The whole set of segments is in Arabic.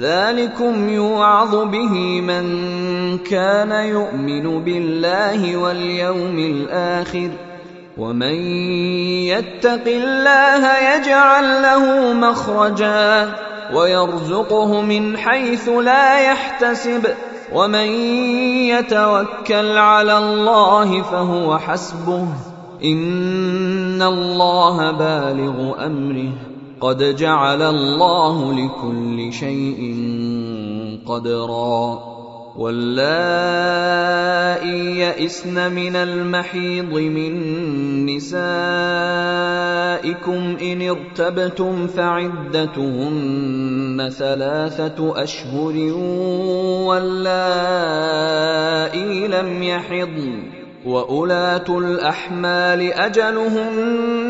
ذلكم يوعظ به من كان يؤمن بالله واليوم الآخر ومن يتق الله يجعل له مخرجا ويرزقه من حيث لا يحتسب ومن يتوكل على الله فهو حسبه إن الله بالغ أمره قد جعل الله لكل شيء قدرا. واللائي يئسن من المحيض من نسائكم ان ارتبتم فعدتهن ثلاثة اشهر واللائي لم يحضن. واولاه الاحمال اجلهن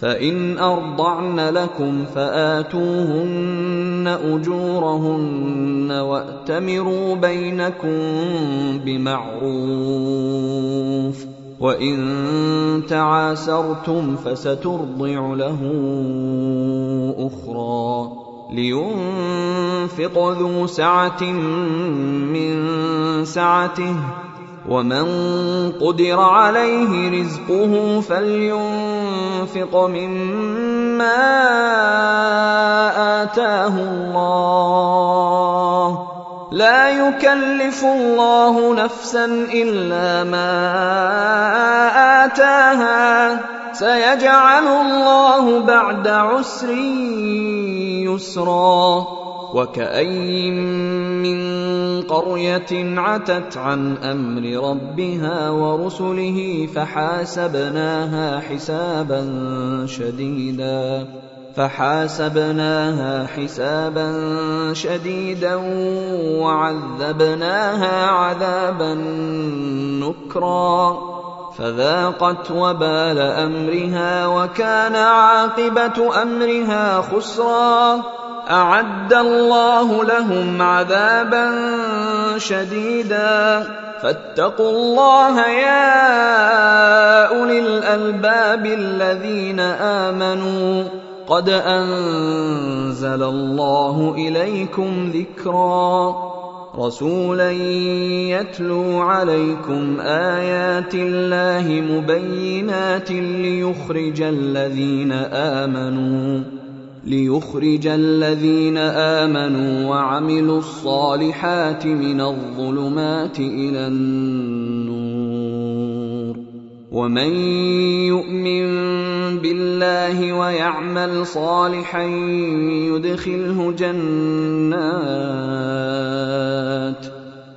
فإن أرضعن لكم فآتوهن أجورهن وأتمروا بينكم بمعروف وإن تعاسرتم فسترضع له أخرى لينفق ذو سعة من سعته ومن قدر عليه رزقه فلينفق مما اتاه الله. لا يكلف الله نفسا الا ما اتاها. سيجعل الله بعد عسر يسرا. وكاين من قريه عتت عن أمر ربها ورسله فحاسبناها حسابا شديدا فحاسبناها حسابا شديدا وعذبناها عذابا نكرا فذاقت وبال امرها وكان عاقبه امرها خسرا أعد الله لهم عذابا شديدا. فاتقوا الله يا أولي الألباب الذين آمنوا. قد أنزل الله إليكم ذكرا. رسولا يتلو عليكم آيات الله مبينات ليخرج الذين آمنوا. ليخرج الذين آمنوا وعملوا الصالحات من الظلمات إلى النور. ومن يؤمن بالله ويعمل صالحا يدخله جنات.